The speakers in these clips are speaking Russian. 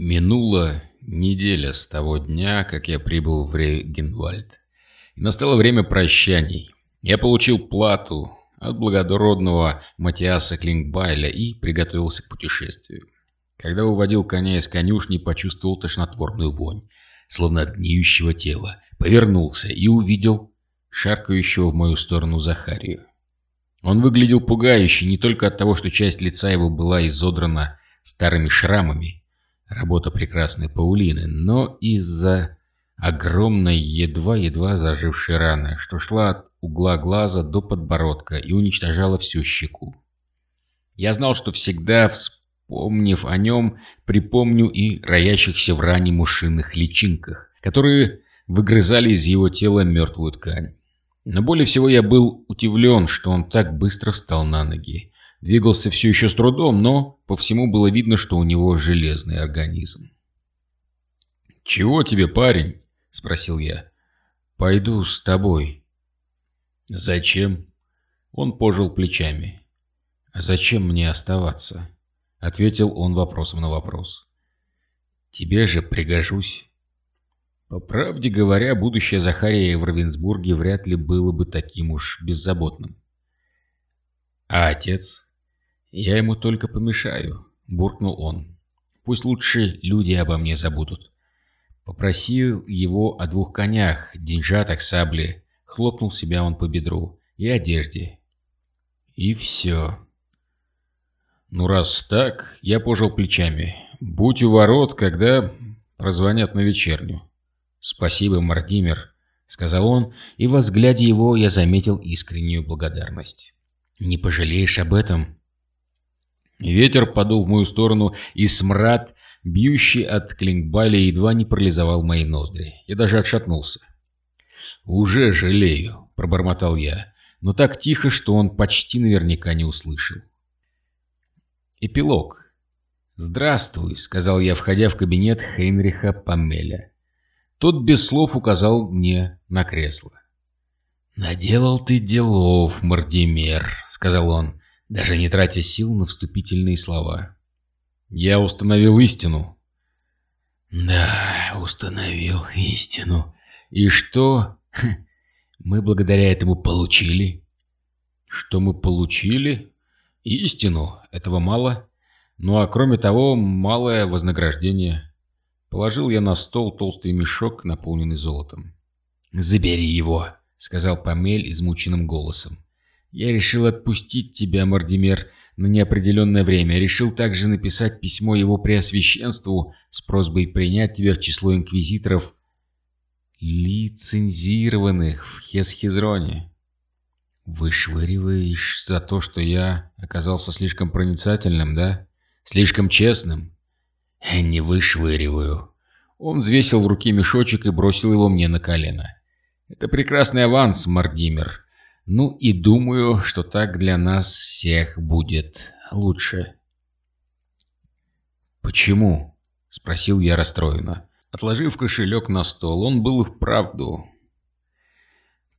Минула неделя с того дня, как я прибыл в Регенвальд. Настало время прощаний. Я получил плату от благородного Матиаса Клингбайля и приготовился к путешествию. Когда уводил коня из конюшни, почувствовал тошнотворную вонь, словно от гниющего тела. Повернулся и увидел шаркающего в мою сторону Захарию. Он выглядел пугающе не только от того, что часть лица его была изодрана старыми шрамами, работа прекрасной Паулины, но из-за огромной, едва-едва зажившей раны, что шла от угла глаза до подбородка и уничтожала всю щеку. Я знал, что всегда, вспомнив о нем, припомню и роящихся в ране мушиных личинках, которые выгрызали из его тела мертвую ткань. Но более всего я был удивлен, что он так быстро встал на ноги. Двигался все еще с трудом, но по всему было видно, что у него железный организм. «Чего тебе, парень?» — спросил я. «Пойду с тобой». «Зачем?» Он пожал плечами. «Зачем мне оставаться?» — ответил он вопросом на вопрос. «Тебе же пригожусь». По правде говоря, будущее Захария в Равенсбурге вряд ли было бы таким уж беззаботным. «А отец?» «Я ему только помешаю», — буркнул он. «Пусть лучше люди обо мне забудут». Попросил его о двух конях, деньжатах, сабле. Хлопнул себя он по бедру и одежде. И все. Ну, раз так, я пожал плечами. Будь у ворот, когда прозвонят на вечерню. Спасибо, Мардимер, сказал он, и во взгляде его я заметил искреннюю благодарность. Не пожалеешь об этом? Ветер подул в мою сторону, и смрад, бьющий от клингбаля, едва не парализовал мои ноздри. Я даже отшатнулся. «Уже жалею», — пробормотал я, но так тихо, что он почти наверняка не услышал. Эпилог. «Здравствуй», — сказал я, входя в кабинет Хейнриха Памеля. Тот без слов указал мне на кресло. «Наделал ты делов, Мардимер», — сказал он даже не тратя сил на вступительные слова. «Я установил истину». «Да, установил истину. И что мы благодаря этому получили?» «Что мы получили?» «Истину. Этого мало. Ну а кроме того, малое вознаграждение». Положил я на стол толстый мешок, наполненный золотом. «Забери его», — сказал Памель измученным голосом. Я решил отпустить тебя, Мардимер, на неопределенное время. Решил также написать письмо его преосвященству с просьбой принять тебя в число инквизиторов, лицензированных в Хесхизроне. Вышвыриваешь за то, что я оказался слишком проницательным, да? Слишком честным? Не вышвыриваю. Он взвесил в руке мешочек и бросил его мне на колено. Это прекрасный аванс, Мардимер. Ну и думаю, что так для нас всех будет лучше. «Почему?» — спросил я расстроенно. Отложив кошелек на стол, он был и вправду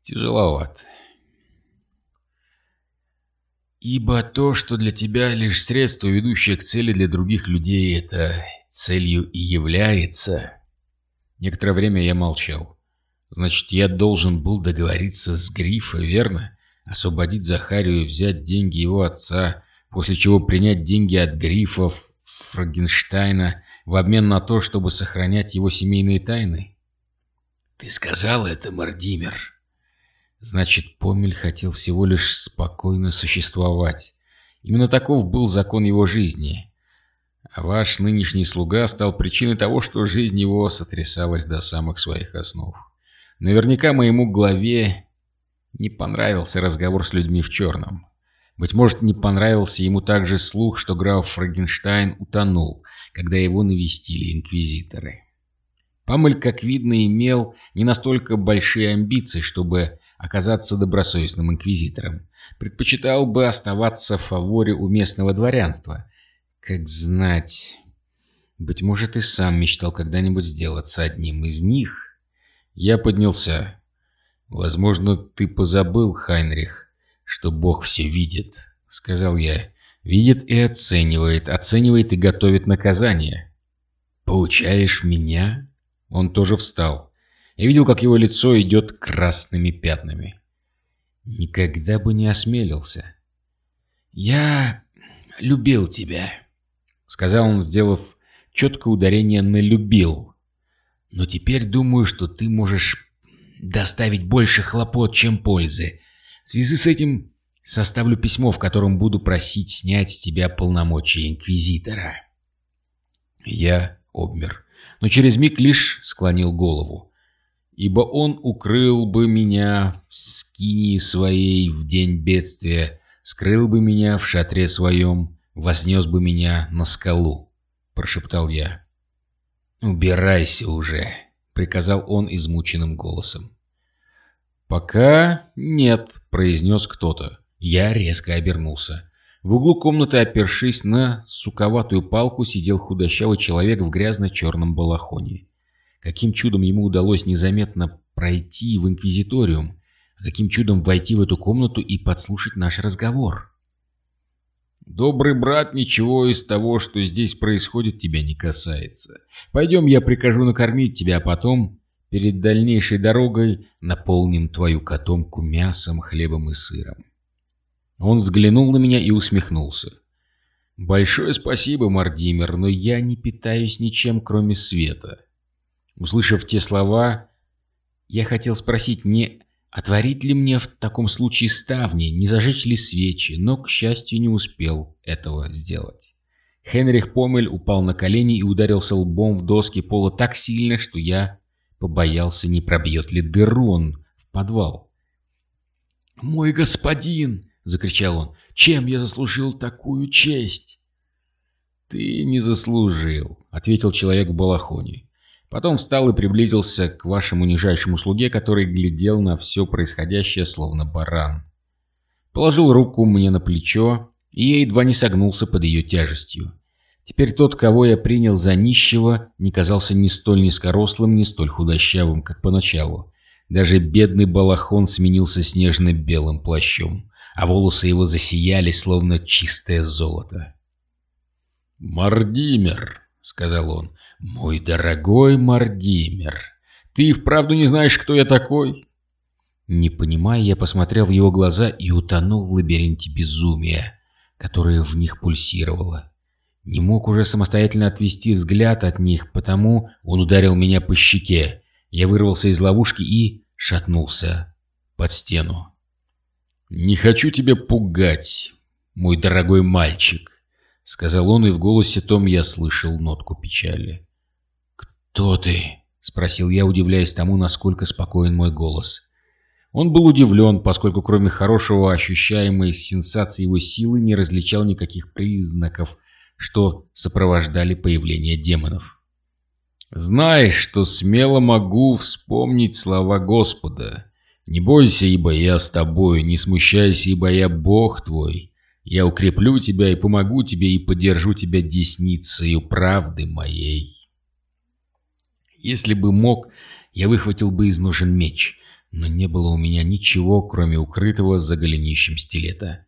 тяжеловат. Ибо то, что для тебя лишь средство, ведущее к цели для других людей, это целью и является. Некоторое время я молчал. Значит, я должен был договориться с Грифа, верно? Освободить Захарию и взять деньги его отца, после чего принять деньги от Грифа Фрагенштейна в обмен на то, чтобы сохранять его семейные тайны? Ты сказал это, Мардимер. Значит, Помель хотел всего лишь спокойно существовать. Именно таков был закон его жизни. А ваш нынешний слуга стал причиной того, что жизнь его сотрясалась до самых своих основ. Наверняка моему главе не понравился разговор с людьми в черном. Быть может, не понравился ему также слух, что граф Фрагенштайн утонул, когда его навестили инквизиторы. Памель, как видно, имел не настолько большие амбиции, чтобы оказаться добросовестным инквизитором. Предпочитал бы оставаться в фаворе у местного дворянства. Как знать... Быть может, и сам мечтал когда-нибудь сделаться одним из них... Я поднялся. «Возможно, ты позабыл, Хайнрих, что Бог все видит», — сказал я. «Видит и оценивает, оценивает и готовит наказание». «Поучаешь меня?» Он тоже встал. Я видел, как его лицо идет красными пятнами. Никогда бы не осмелился. «Я любил тебя», — сказал он, сделав четкое ударение на «любил». «Но теперь думаю, что ты можешь доставить больше хлопот, чем пользы. В связи с этим составлю письмо, в котором буду просить снять с тебя полномочия инквизитора». Я обмер, но через миг лишь склонил голову ибо он укрыл бы меня в скинии своей в день бедствия, скрыл бы меня в шатре своем, вознес бы меня на скалу, — прошептал я. «Убирайся уже», — приказал он измученным голосом. «Пока нет», — произнес кто-то. Я резко обернулся. В углу комнаты, опершись на суковатую палку, сидел худощавый человек в грязно-черном балахоне. Каким чудом ему удалось незаметно пройти в Инквизиториум? Каким чудом войти в эту комнату и подслушать наш разговор? «Добрый брат, ничего из того, что здесь происходит, тебя не касается. Пойдем, я прикажу накормить тебя, а потом, перед дальнейшей дорогой, наполним твою котомку мясом, хлебом и сыром». Он взглянул на меня и усмехнулся. «Большое спасибо, Мардимер, но я не питаюсь ничем, кроме света. Услышав те слова, я хотел спросить, не отворить ли мне в таком случае ставни, не зажечь ли свечи, но, к счастью, не успел этого сделать. Хенрих Помель упал на колени и ударился лбом в доски пола так сильно, что я побоялся, не пробьет ли дыру он в подвал. «Мой господин!» — закричал он. «Чем я заслужил такую честь?» «Ты не заслужил», — ответил человек в балахоне. Потом встал и приблизился к вашему нижайшему слуге, который глядел на все происходящее, словно баран. Положил руку мне на плечо, и я едва не согнулся под ее тяжестью. Теперь тот, кого я принял за нищего, не казался ни столь низкорослым, ни столь худощавым, как поначалу. Даже бедный балахон сменился снежно-белым плащом, а волосы его засияли, словно чистое золото. «Мардимер», — сказал он, «Мой дорогой Мардимер, ты вправду не знаешь, кто я такой?» Не понимая, я посмотрел в его глаза и утонул в лабиринте безумия, которое в них пульсировало. Не мог уже самостоятельно отвести взгляд от них, потому он ударил меня по щеке. Я вырвался из ловушки и шатнулся под стену. «Не хочу тебя пугать, мой дорогой мальчик», — сказал он, и в голосе том я слышал нотку печали. «Кто ты?» — спросил я, удивляясь тому, насколько спокоен мой голос. Он был удивлен, поскольку кроме хорошего ощущаемой сенсации его силы не различал никаких признаков, что сопровождали появление демонов. «Знаешь, что смело могу вспомнить слова Господа. Не бойся, ибо я с тобой, не смущайся, ибо я Бог твой. Я укреплю тебя и помогу тебе и поддержу тебя десницею правды моей». Если бы мог, я выхватил бы из ножен меч, но не было у меня ничего, кроме укрытого за голенищем стилета.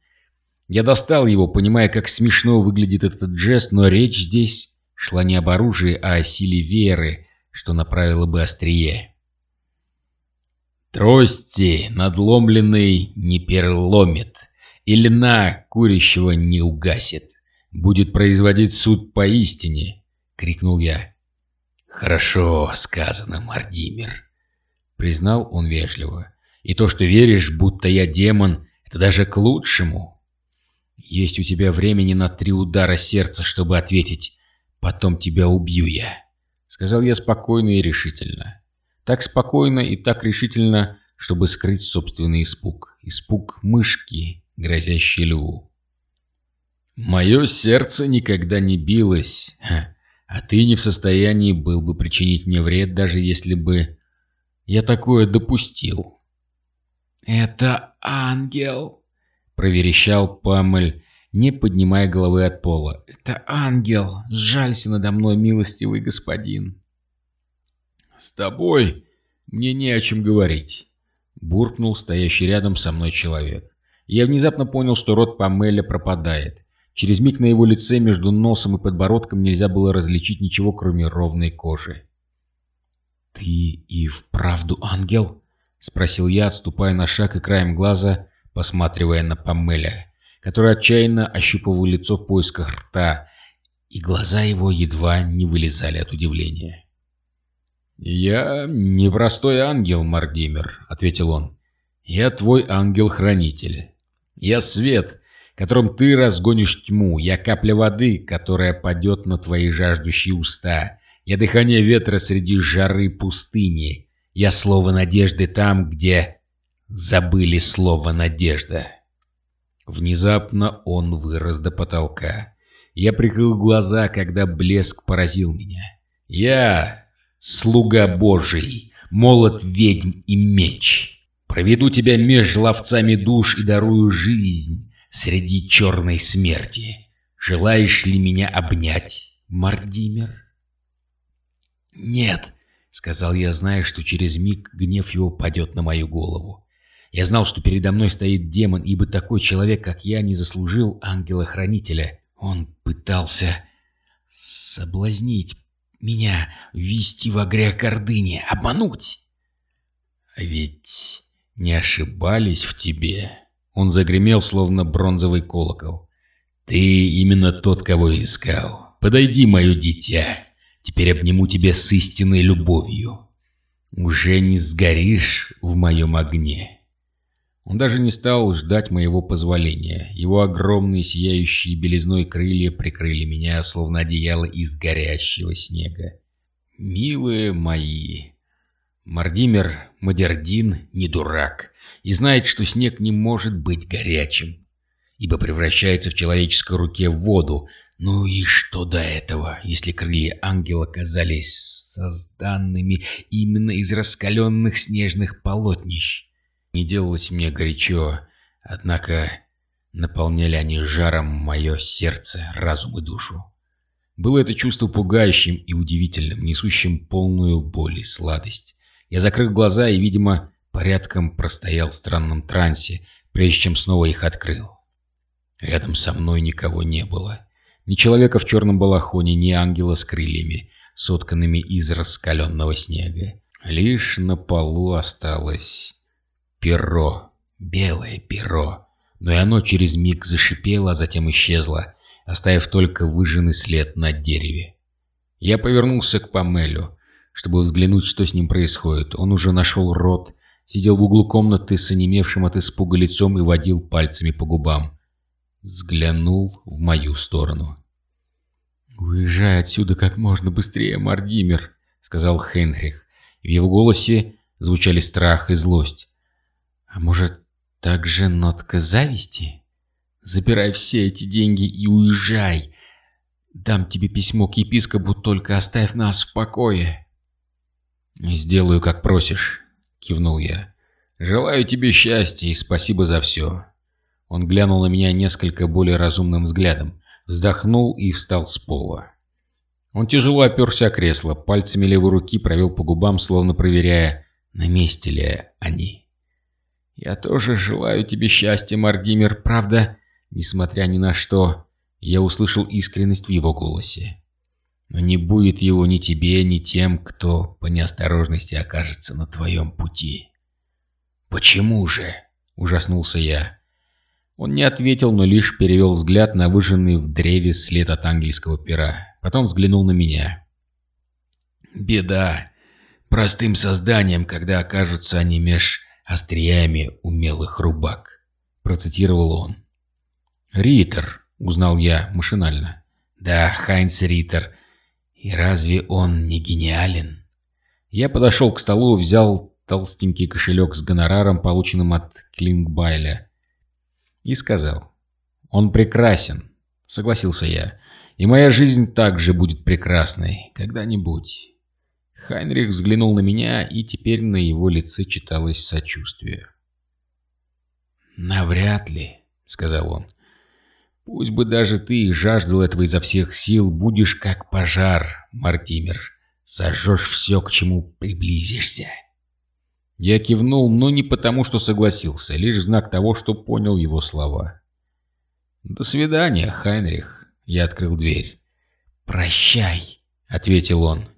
Я достал его, понимая, как смешно выглядит этот жест, но речь здесь шла не об оружии, а о силе веры, что направило бы острие. Трости надломленный не переломит, и льна курящего не угасит. Будет производить суд поистине, — крикнул я. «Хорошо сказано, Мардимир», — признал он вежливо. «И то, что веришь, будто я демон, это даже к лучшему. Есть у тебя времени на три удара сердца, чтобы ответить «потом тебя убью я», — сказал я спокойно и решительно. Так спокойно и так решительно, чтобы скрыть собственный испуг. Испуг мышки, грозящей льву. Мое сердце никогда не билось. А ты не в состоянии был бы причинить мне вред, даже если бы я такое допустил. «Это ангел!» — проверещал Памель, не поднимая головы от пола. «Это ангел! Жалься надо мной, милостивый господин!» «С тобой мне не о чем говорить!» — буркнул стоящий рядом со мной человек. Я внезапно понял, что рот Памеля пропадает. Через миг на его лице между носом и подбородком нельзя было различить ничего, кроме ровной кожи. «Ты и вправду ангел?» — спросил я, отступая на шаг и краем глаза, посматривая на Памеля, который отчаянно ощупывал лицо в поисках рта, и глаза его едва не вылезали от удивления. «Я не простой ангел, Мардимер», — ответил он. «Я твой ангел-хранитель. Я свет, которым ты разгонишь тьму. Я капля воды, которая падет на твои жаждущие уста. Я дыхание ветра среди жары пустыни. Я слово надежды там, где забыли слово надежда». Внезапно он вырос до потолка. Я прикрыл глаза, когда блеск поразил меня. «Я слуга Божий, молот ведьм и меч. Проведу тебя меж ловцами душ и дарую жизнь среди черной смерти. Желаешь ли меня обнять, Мардимер? Нет, — сказал я, зная, что через миг гнев его падет на мою голову. Я знал, что передо мной стоит демон, ибо такой человек, как я, не заслужил ангела-хранителя. Он пытался соблазнить, меня ввести в грех гордыни, обмануть. А ведь не ошибались в тебе. Он загремел, словно бронзовый колокол. Ты именно тот, кого искал. Подойди, мое дитя. Теперь обниму тебя с истинной любовью. Уже не сгоришь в моем огне. Он даже не стал ждать моего позволения. Его огромные сияющие белизной крылья прикрыли меня, словно одеяло из горящего снега. Милые мои! Мардимер Мадердин не дурак и знает, что снег не может быть горячим, ибо превращается в человеческой руке в воду. Ну и что до этого, если крылья ангела казались созданными именно из раскаленных снежных полотнищ? Не делалось мне горячо, однако наполняли они жаром мое сердце, разум и душу. Было это чувство пугающим и удивительным, несущим полную боль и сладость. Я закрыл глаза и, видимо, порядком простоял в странном трансе, прежде чем снова их открыл. Рядом со мной никого не было. Ни человека в черном балахоне, ни ангела с крыльями, сотканными из раскаленного снега. Лишь на полу осталось Перо. Белое перо. Но и оно через миг зашипело, а затем исчезло, оставив только выжженный след на дереве. Я повернулся к Памелю, чтобы взглянуть, что с ним происходит. Он уже нашел рот, сидел в углу комнаты с онемевшим от испуга лицом и водил пальцами по губам. Взглянул в мою сторону. «Уезжай отсюда как можно быстрее, Мардимер», — сказал Хенрих. В его голосе звучали страх и злость. А может, также нотка зависти? Забирай все эти деньги и уезжай. Дам тебе письмо к епископу, только оставь нас в покое. Сделаю, как просишь, кивнул я. Желаю тебе счастья и спасибо за все. Он глянул на меня несколько более разумным взглядом, вздохнул и встал с пола. Он тяжело оперся о кресло, пальцами левой руки провел по губам, словно проверяя, на месте ли они. «Я тоже желаю тебе счастья, Мардимир, правда?» Несмотря ни на что, я услышал искренность в его голосе. «Но не будет его ни тебе, ни тем, кто по неосторожности окажется на твоем пути». «Почему же?» — ужаснулся я. Он не ответил, но лишь перевел взгляд на выжженный в древе след от ангельского пера. Потом взглянул на меня. «Беда простым созданием, когда окажутся они меж остриями умелых рубак», — процитировал он. «Риттер», — узнал я машинально. «Да, Хайнц Риттер. И разве он не гениален?» Я подошел к столу, взял толстенький кошелек с гонораром, полученным от Клингбайля, и сказал. «Он прекрасен», — согласился я. «И моя жизнь также будет прекрасной когда-нибудь». Хайнрих взглянул на меня, и теперь на его лице читалось сочувствие. «Навряд ли», — сказал он. «Пусть бы даже ты жаждал этого изо всех сил, будешь как пожар, Мартимер. Сожжешь все, к чему приблизишься». Я кивнул, но не потому, что согласился, лишь знак того, что понял его слова. «До свидания, Хайнрих!» Я открыл дверь. «Прощай!» — ответил он.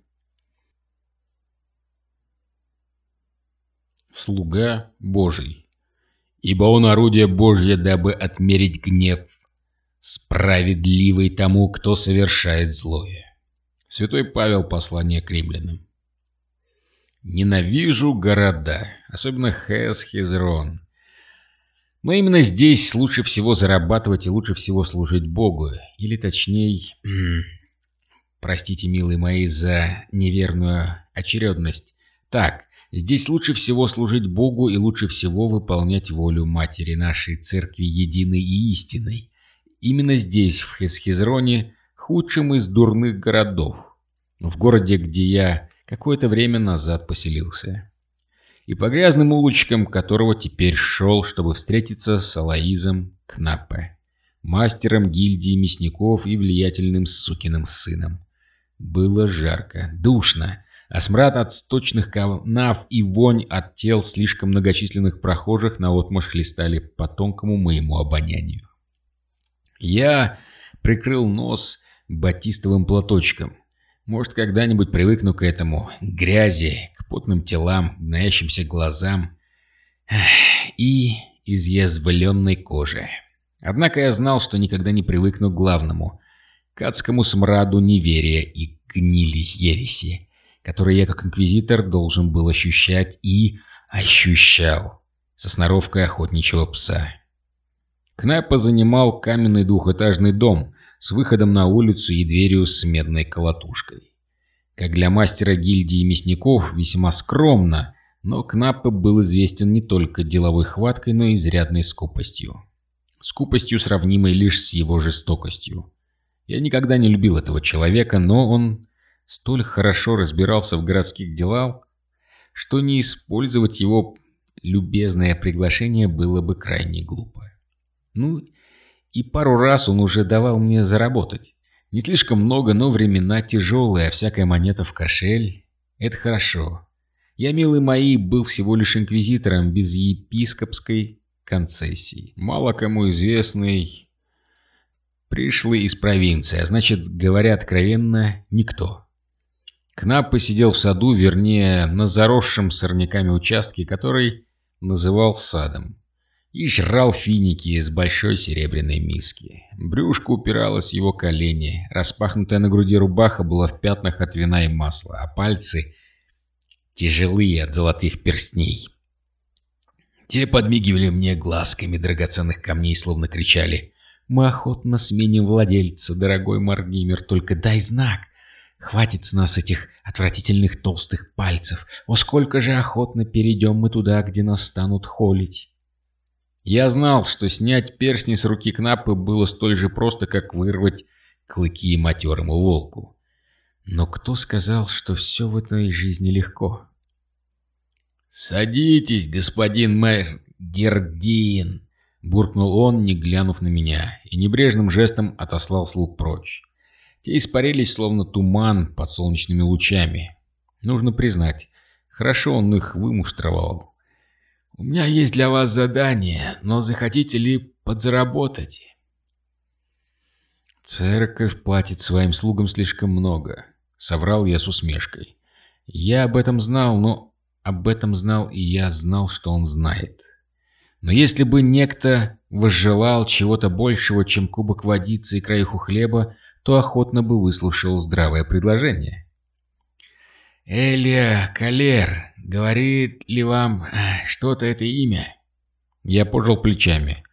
Слуга Божий. Ибо он орудие Божье, дабы отмерить гнев справедливый тому, кто совершает злое. Святой Павел, послание к римлянам. Ненавижу города, особенно Хес, Хезрон. Но именно здесь лучше всего зарабатывать и лучше всего служить Богу. Или точнее, простите, милые мои, за неверную очередность. Так, здесь лучше всего служить Богу и лучше всего выполнять волю Матери нашей Церкви единой и истинной. Именно здесь, в Хесхизроне, худшем из дурных городов. В городе, где я какое-то время назад поселился и по грязным улочкам которого теперь шел, чтобы встретиться с Алаизом Кнаппе, мастером гильдии мясников и влиятельным сукиным сыном. Было жарко, душно, а смрад от сточных канав и вонь от тел слишком многочисленных прохожих наотмашь хлестали по тонкому моему обонянию. Я прикрыл нос батистовым платочком. Может, когда-нибудь привыкну к этому, к грязи, потным телам, гноящимся глазам и изъязвленной коже. Однако я знал, что никогда не привыкну к главному — к адскому смраду неверия и гнили ереси, которые я как инквизитор должен был ощущать и ощущал со сноровкой охотничьего пса. Кнайпа занимал каменный двухэтажный дом с выходом на улицу и дверью с медной колотушкой. Как для мастера гильдии мясников, весьма скромно, но Кнаппе был известен не только деловой хваткой, но и изрядной скупостью. Скупостью, сравнимой лишь с его жестокостью. Я никогда не любил этого человека, но он столь хорошо разбирался в городских делах, что не использовать его любезное приглашение было бы крайне глупо. Ну, и пару раз он уже давал мне заработать. Не слишком много, но времена тяжелые, а всякая монета в кошель — это хорошо. Я, милый мои, был всего лишь инквизитором без епископской концессии. Мало кому известный, пришлый из провинции, а значит, говоря откровенно, никто. Кнап посидел в саду, вернее, на заросшем сорняками участке, который называл садом и жрал финики из большой серебряной миски. Брюшко упиралось в его колени, распахнутая на груди рубаха была в пятнах от вина и масла, а пальцы тяжелые от золотых перстней. Те подмигивали мне глазками драгоценных камней, словно кричали «Мы охотно сменим владельца, дорогой Мардимир, только дай знак!» Хватит с нас этих отвратительных толстых пальцев. О, сколько же охотно перейдем мы туда, где нас станут холить. Я знал, что снять перстни с руки Кнапы было столь же просто, как вырвать клыки матерому волку. Но кто сказал, что все в этой жизни легко? «Садитесь, господин мэр Гердин!» — буркнул он, не глянув на меня, и небрежным жестом отослал слуг прочь. Те испарились, словно туман под солнечными лучами. Нужно признать, хорошо он их вымуштровал. «У меня есть для вас задание, но захотите ли подзаработать?» «Церковь платит своим слугам слишком много», — соврал я с усмешкой. «Я об этом знал, но об этом знал и я знал, что он знает. Но если бы некто возжелал чего-то большего, чем кубок водицы и краюху хлеба, то охотно бы выслушал здравое предложение». «Элия Калер, говорит ли вам э, что-то это имя?» Я пожал плечами.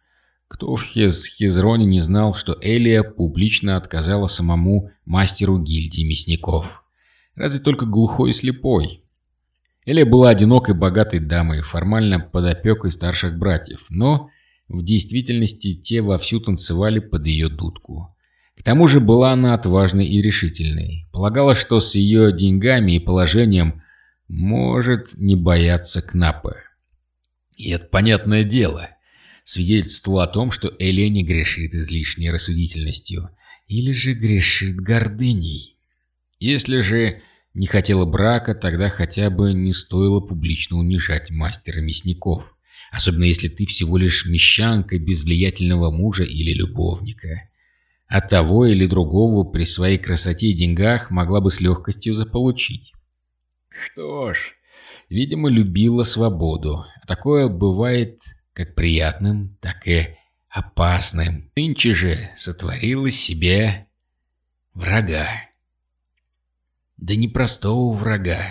Кто в Хезроне не знал, что Элия публично отказала самому мастеру гильдии мясников? Разве только глухой и слепой. Элия была одинокой богатой дамой, формально под опекой старших братьев, но в действительности те вовсю танцевали под ее дудку. К тому же была она отважной и решительной. Полагала, что с ее деньгами и положением может не бояться Кнапа. И это понятное дело. Свидетельствовало о том, что Элия не грешит излишней рассудительностью. Или же грешит гордыней. Если же не хотела брака, тогда хотя бы не стоило публично унижать мастера мясников. особенно если ты всего лишь мещанка без влиятельного мужа или любовника. А того или другого при своей красоте и деньгах могла бы с легкостью заполучить. Что ж, видимо, любила свободу. А такое бывает как приятным, так и опасным. Нынче же сотворила себе врага. Да не простого врага,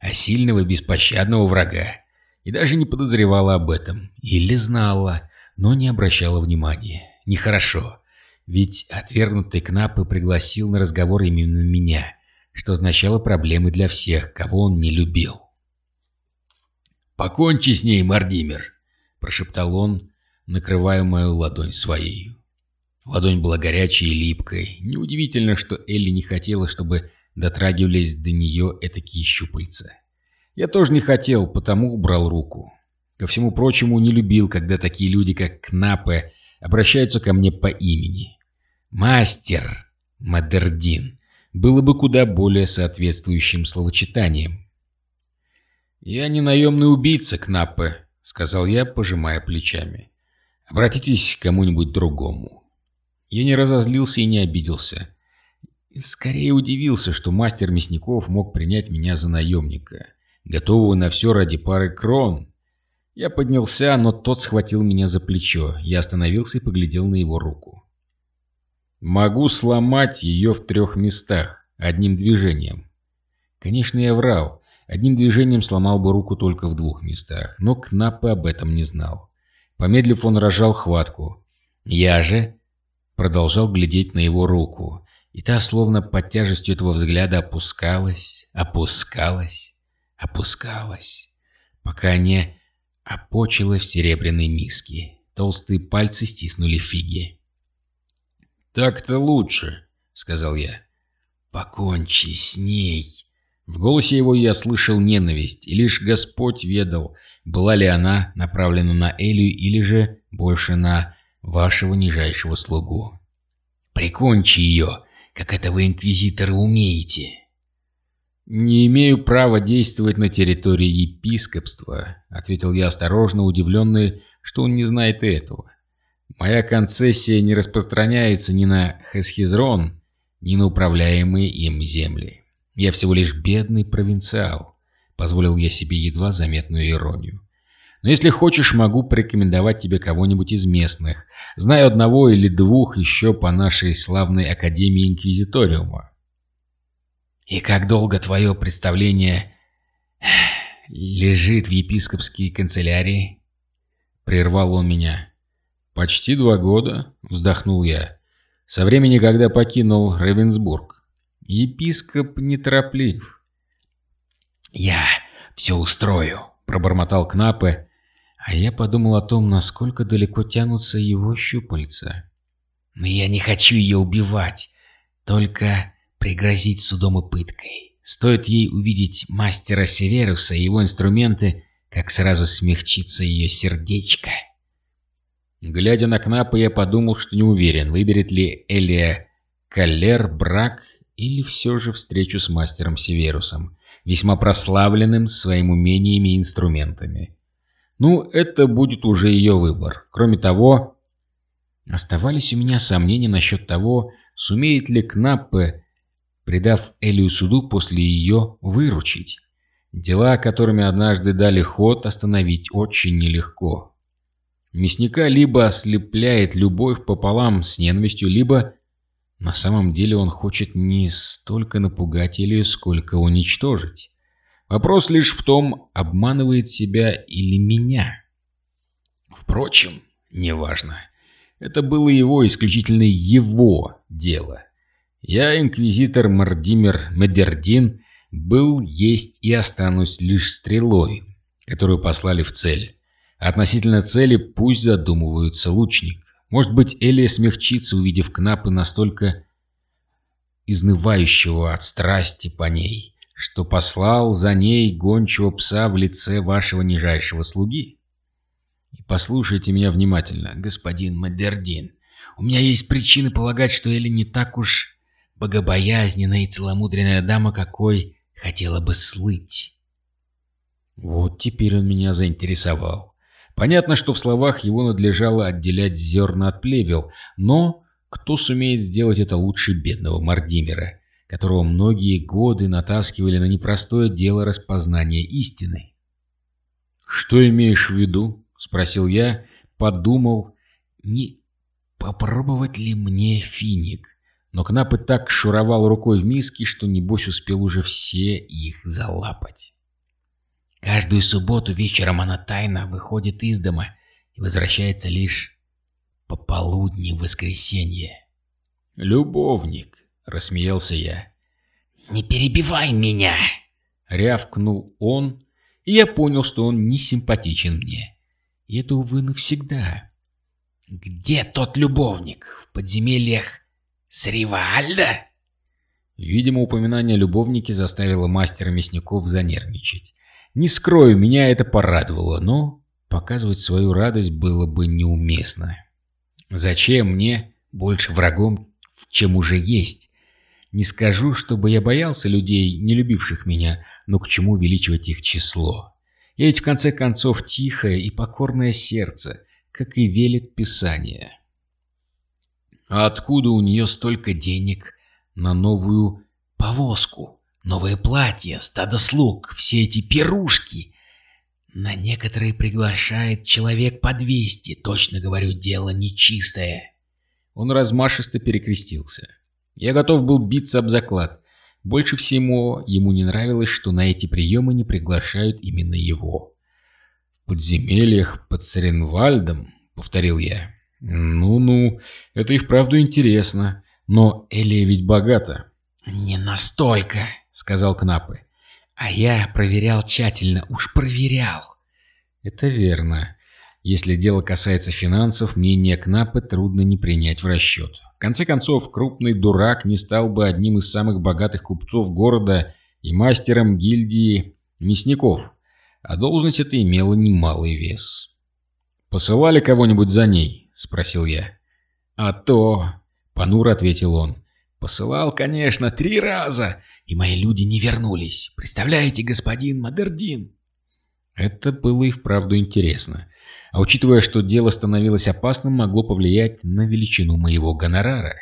а сильного беспощадного врага. И даже не подозревала об этом. Или знала, но не обращала внимания. Нехорошо. Ведь отвергнутый Кнапы пригласил на разговор именно меня, что означало проблемы для всех, кого он не любил. «Покончи с ней, Мардимер!» — прошептал он, накрывая мою ладонь своей. Ладонь была горячей и липкой. Неудивительно, что Элли не хотела, чтобы дотрагивались до нее этакие щупальца. Я тоже не хотел, потому убрал руку. Ко всему прочему, не любил, когда такие люди, как Кнапе, обращаются ко мне по имени. Мастер Мадердин было бы куда более соответствующим словочитанием. «Я не наемный убийца, Кнапе», — сказал я, пожимая плечами. «Обратитесь к кому-нибудь другому». Я не разозлился и не обиделся. Скорее удивился, что мастер мясников мог принять меня за наемника, готового на все ради пары крон. Я поднялся, но тот схватил меня за плечо. Я остановился и поглядел на его руку. «Могу сломать ее в трех местах, одним движением». Конечно, я врал. Одним движением сломал бы руку только в двух местах, но Кнаппе об этом не знал. Помедлив, он рожал хватку. Я же продолжал глядеть на его руку и та, словно под тяжестью этого взгляда, опускалась, опускалась, опускалась, пока не опочилась в серебряной миске. Толстые пальцы стиснули фиги. «Так-то лучше», — сказал я. «Покончи с ней». В голосе его я слышал ненависть, и лишь Господь ведал, была ли она направлена на Элию или же больше на вашего нижайшего слугу. «Прикончи ее, как это вы, инквизиторы, умеете?» «Не имею права действовать на территории епископства», — ответил я осторожно, удивленный, что он не знает этого. «Моя концессия не распространяется ни на Хесхизрон, ни на управляемые им земли. Я всего лишь бедный провинциал», — позволил я себе едва заметную иронию. Но если хочешь, могу порекомендовать тебе кого-нибудь из местных. Знаю одного или двух еще по нашей славной Академии Инквизиториума. И как долго твое представление лежит в епископской канцелярии? Прервал он меня. Почти два года, вздохнул я. Со времени, когда покинул Ревенсбург. Епископ нетороплив. Я все устрою, пробормотал Кнапе, а я подумал о том, насколько далеко тянутся его щупальца. Но я не хочу ее убивать, только пригрозить судом и пыткой. Стоит ей увидеть мастера Северуса и его инструменты, как сразу смягчится ее сердечко. Глядя на Кнапа, я подумал, что не уверен, выберет ли Элия Каллер брак или все же встречу с мастером Северусом, весьма прославленным своим умениями и инструментами. Ну, это будет уже ее выбор. Кроме того, оставались у меня сомнения насчет того, сумеет ли Кнаппе, предав Элию суду, после ее выручить. Дела, которыми однажды дали ход, остановить очень нелегко. Мясника либо ослепляет любовь пополам с ненавистью, либо на самом деле он хочет не столько напугать Элию, сколько уничтожить. Вопрос лишь в том, обманывает себя или меня. Впрочем, неважно. Это было его, исключительно его дело. Я, инквизитор Мардимер Медердин, был, есть и останусь лишь стрелой, которую послали в цель. относительно цели пусть задумываются лучник. Может быть, Элия смягчится, увидев Кнапы настолько изнывающего от страсти по ней, что послал за ней гончего пса в лице вашего нижайшего слуги? И послушайте меня внимательно, господин Мадердин. У меня есть причины полагать, что Элли не так уж богобоязненная и целомудренная дама, какой хотела бы слыть. Вот теперь он меня заинтересовал. Понятно, что в словах его надлежало отделять зерна от плевел, но кто сумеет сделать это лучше бедного Мардимера, которого многие годы натаскивали на непростое дело распознания истины? «Что имеешь в виду?» — спросил я, подумал, не попробовать ли мне финик. Но Кнап и так шуровал рукой в миске, что, небось, успел уже все их залапать. Каждую субботу вечером она тайно выходит из дома и возвращается лишь пополудни в воскресенье. «Любовник», — рассмеялся я. «Не перебивай меня!» — рявкнул он, и я понял, что он не симпатичен мне. И это, увы, навсегда. «Где тот любовник? В подземельях Сривальда?» Видимо, упоминание о любовнике заставило мастера мясников занервничать. Не скрою, меня это порадовало, но показывать свою радость было бы неуместно. Зачем мне больше врагом, чем уже есть? Не скажу, чтобы я боялся людей, не любивших меня, но к чему увеличивать их число? Я ведь в конце концов тихое и покорное сердце, как и велит Писание. А откуда у нее столько денег на новую повозку? Новое платье, стадо слуг, все эти пирушки. На некоторые приглашает человек по двести, точно говорю, дело нечистое. Он размашисто перекрестился. Я готов был биться об заклад. Больше всего ему не нравилось, что на эти приемы не приглашают именно его. «В подземельях под Саренвальдом», — повторил я. «Ну-ну, это и вправду интересно. Но Элия ведь богата». «Не настолько», — сказал Кнапы. «А я проверял тщательно, уж проверял». «Это верно. Если дело касается финансов, мнение Кнапы трудно не принять в расчет. В конце концов, крупный дурак не стал бы одним из самых богатых купцов города и мастером гильдии мясников, а должность эта имела немалый вес. «Посылали кого-нибудь за ней?» — спросил я. «А то...» — понуро ответил он. «Посылал, конечно, три раза, и мои люди не вернулись. Представляете, господин Мадердин?» Это было и вправду интересно. А учитывая, что дело становилось опасным, могло повлиять на величину моего гонорара.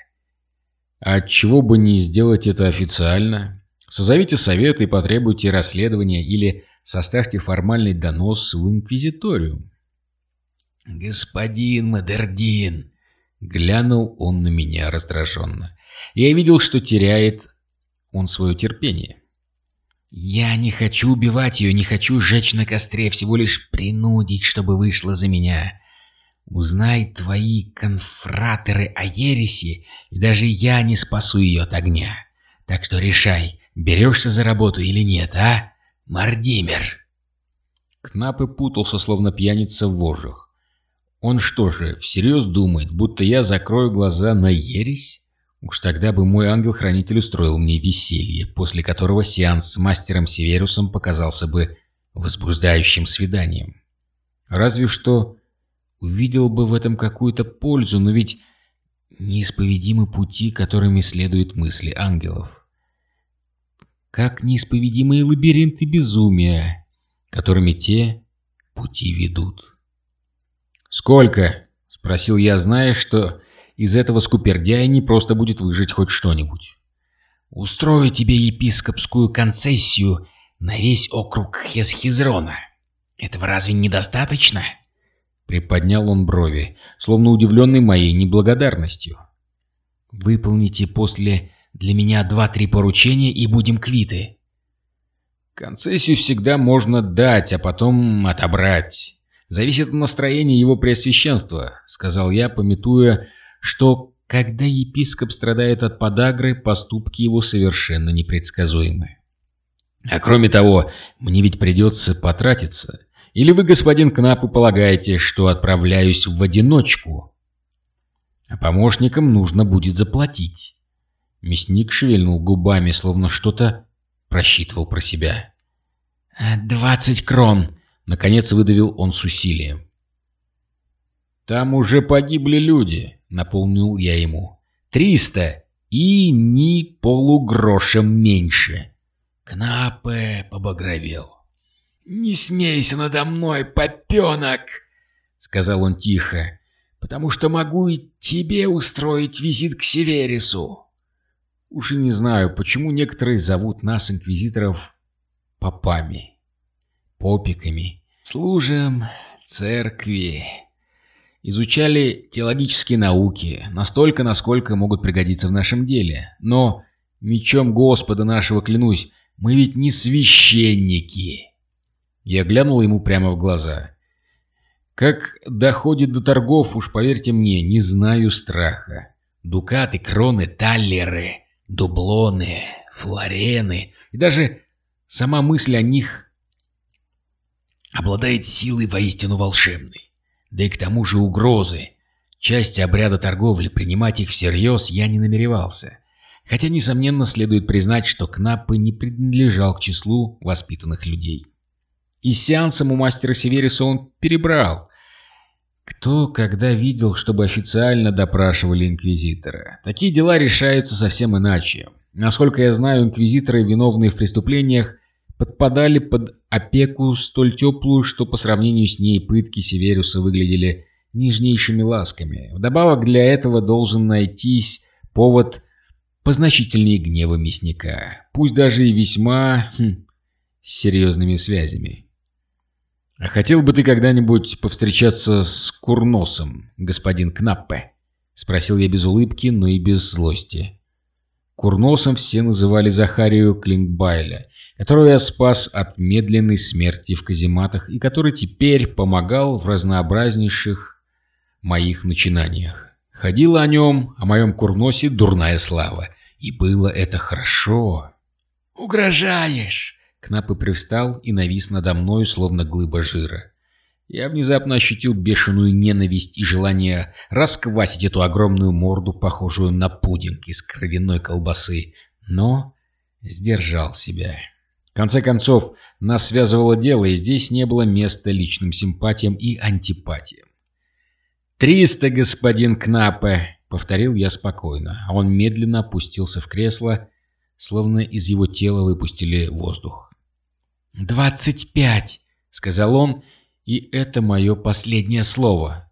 А чего бы не сделать это официально? Созовите совет и потребуйте расследования или составьте формальный донос в инквизиторию. «Господин Мадердин!» — глянул он на меня раздраженно. Я видел, что теряет он свое терпение. «Я не хочу убивать ее, не хочу сжечь на костре, всего лишь принудить, чтобы вышла за меня. Узнай твои конфратеры о ереси, и даже я не спасу ее от огня. Так что решай, берешься за работу или нет, а, Мардимер?» Кнап и путался, словно пьяница в вожжах. Он что же, всерьез думает, будто я закрою глаза на ересь? Уж тогда бы мой ангел-хранитель устроил мне веселье, после которого сеанс с мастером Северусом показался бы возбуждающим свиданием. Разве что увидел бы в этом какую-то пользу, но ведь неисповедимы пути, которыми следуют мысли ангелов. Как неисповедимые лабиринты безумия, которыми те пути ведут. «Сколько?» — спросил я, зная, что из этого скупердяя не просто будет выжить хоть что-нибудь. «Устрою тебе епископскую концессию на весь округ Хесхизрона. Этого разве недостаточно?» Приподнял он брови, словно удивленный моей неблагодарностью. «Выполните после для меня два-три поручения и будем квиты». «Концессию всегда можно дать, а потом отобрать. Зависит от настроения его преосвященства», — сказал я, пометуя, что когда епископ страдает от подагры, поступки его совершенно непредсказуемы. А кроме того, мне ведь придется потратиться. Или вы, господин Кнапу, полагаете, что отправляюсь в одиночку? А помощникам нужно будет заплатить. Мясник шевельнул губами, словно что-то просчитывал про себя. «Двадцать крон!» — наконец выдавил он с усилием. «Там уже погибли люди», — напомнил я ему. «Триста! И ни полугроша меньше!» Кнапе побагровел. «Не смейся надо мной, попенок!» — сказал он тихо, — «потому что могу и тебе устроить визит к Северису». Уж и не знаю, почему некоторые зовут нас, инквизиторов, попами, попиками. Служим церкви. Изучали теологические науки, настолько, насколько могут пригодиться в нашем деле. Но, мечом Господа нашего клянусь, мы ведь не священники. Я глянул ему прямо в глаза. Как доходит до торгов, уж поверьте мне, не знаю страха. Дукаты, кроны, таллеры, дублоны, флорены и даже сама мысль о них обладает силой воистину волшебной. Да и к тому же угрозы. Часть обряда торговли, принимать их всерьез я не намеревался. Хотя, несомненно, следует признать, что Кнаппы не принадлежал к числу воспитанных людей. И сеансом у мастера Севериса он перебрал. Кто когда видел, чтобы официально допрашивали инквизитора? Такие дела решаются совсем иначе. Насколько я знаю, инквизиторы, виновные в преступлениях, подпадали под опеку столь теплую, что по сравнению с ней пытки Севериуса выглядели нежнейшими ласками. Вдобавок для этого должен найтись повод позначительнее гнева мясника, пусть даже и весьма хм, с серьезными связями. «А хотел бы ты когда-нибудь повстречаться с Курносом, господин Кнаппе?» — спросил я без улыбки, но и без злости. Курносом все называли Захарию Клингбайля, которого я спас от медленной смерти в казематах и который теперь помогал в разнообразнейших моих начинаниях. Ходила о нем, о моем Курносе, дурная слава. И было это хорошо. «Угрожаешь!» Кнапы привстал и навис надо мною, словно глыба жира. Я внезапно ощутил бешеную ненависть и желание расквасить эту огромную морду, похожую на пудинг из кровяной колбасы, но сдержал себя. Конце концов, нас связывало дело, и здесь не было места личным симпатиям и антипатиям. «Триста, господин Кнапе!» — повторил я спокойно, а он медленно опустился в кресло, словно из его тела выпустили воздух. «Двадцать пять!» — сказал он, и это мое последнее слово.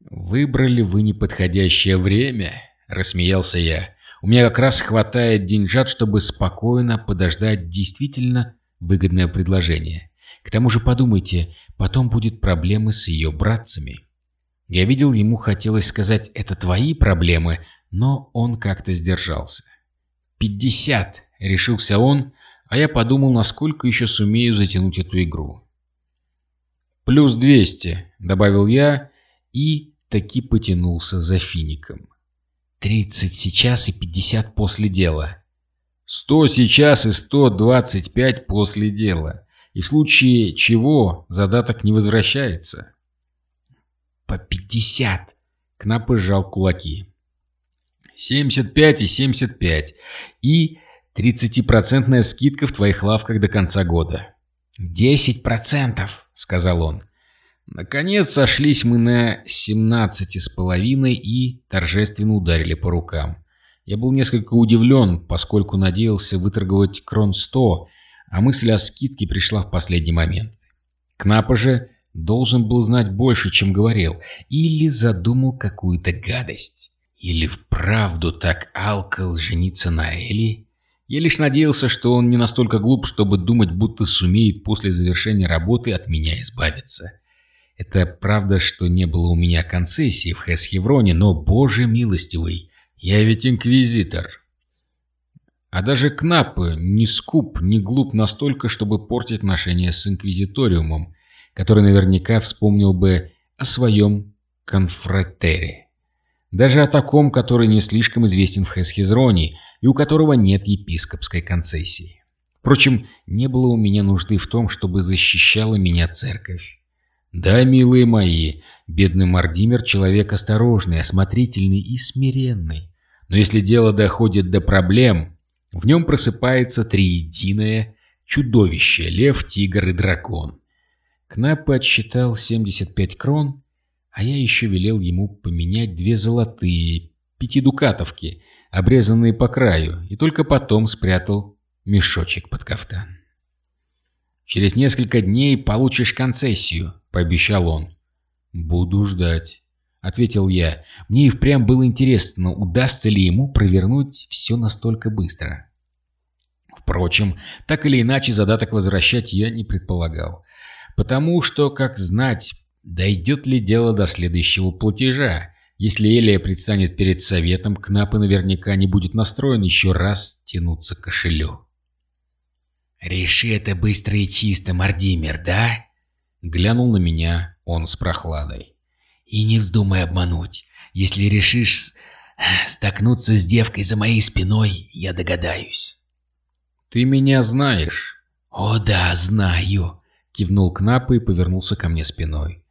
«Выбрали вы неподходящее время», — рассмеялся я. «У меня как раз хватает деньжат, чтобы спокойно подождать действительно выгодное предложение. К тому же подумайте, потом будет проблемы с ее братцами». Я видел, ему хотелось сказать «это твои проблемы», но он как-то сдержался. «Пятьдесят!» — решился он, а я подумал, насколько еще сумею затянуть эту игру. «Плюс двести», — добавил я, и таки потянулся за фиником. «Тридцать сейчас и пятьдесят после дела». «Сто сейчас и сто двадцать пять после дела, и в случае чего задаток не возвращается». «По пятьдесят!» — Кнап сжал кулаки. «Семьдесят пять и семьдесят пять. И тридцатипроцентная скидка в твоих лавках до конца года». «Десять процентов!» — сказал он. Наконец сошлись мы на семнадцати с половиной и торжественно ударили по рукам. Я был несколько удивлен, поскольку надеялся выторговать крон сто, а мысль о скидке пришла в последний момент. Кнапа же должен был знать больше, чем говорил, или задумал какую-то гадость, или вправду так алкал жениться на Элли. Я лишь надеялся, что он не настолько глуп, чтобы думать, будто сумеет после завершения работы от меня избавиться. Это правда, что не было у меня концессии в Хесхевроне, но, боже милостивый, я ведь инквизитор. А даже Кнап не скуп, не глуп настолько, чтобы портить отношения с инквизиториумом, который наверняка вспомнил бы о своем конфратере. Даже о таком, который не слишком известен в Хесхизроне и у которого нет епископской концессии. Впрочем, не было у меня нужды в том, чтобы защищала меня церковь. Да, милые мои, бедный Мардимер — человек осторожный, осмотрительный и смиренный. Но если дело доходит до проблем, в нем просыпается триединое чудовище — лев, тигр и дракон. Кнап отсчитал 75 крон, а я еще велел ему поменять две золотые пятидукатовки — обрезанные по краю, и только потом спрятал мешочек под кафтан. «Через несколько дней получишь концессию», — пообещал он. «Буду ждать», — ответил я. Мне и впрямь было интересно, удастся ли ему провернуть все настолько быстро. Впрочем, так или иначе задаток возвращать я не предполагал. Потому что, как знать, дойдет ли дело до следующего платежа. Если Элия предстанет перед советом, Кнап и наверняка не будет настроен еще раз тянуться к кошелю. «Реши это быстро и чисто, Мардимер, да?» Глянул на меня он с прохладой. «И не вздумай обмануть. Если решишь столкнуться с девкой за моей спиной, я догадаюсь». «Ты меня знаешь?» «О да, знаю», — кивнул Кнапа и повернулся ко мне спиной.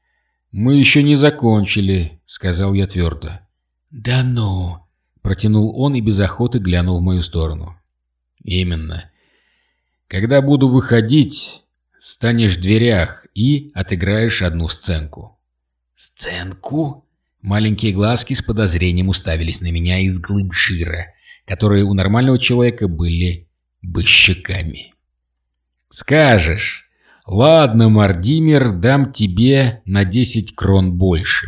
«Мы еще не закончили», — сказал я твердо. «Да ну!» — протянул он и без охоты глянул в мою сторону. «Именно. Когда буду выходить, станешь в дверях и отыграешь одну сценку. Сценку? Маленькие глазки с подозрением уставились на меня из глыб жира, которые у нормального человека были бы щеками. Скажешь, ладно, Мардимер, дам тебе на десять крон больше.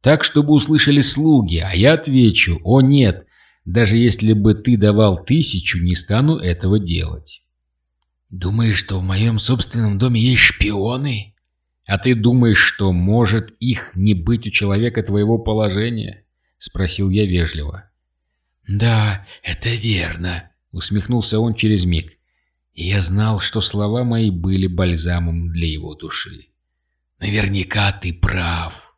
Так, чтобы услышали слуги, а я отвечу, о нет, даже если бы ты давал тысячу, не стану этого делать. «Думаешь, что в моем собственном доме есть шпионы?» «А ты думаешь, что может их не быть у человека твоего положения?» — спросил я вежливо. «Да, это верно», — усмехнулся он через миг. И я знал, что слова мои были бальзамом для его души. «Наверняка ты прав».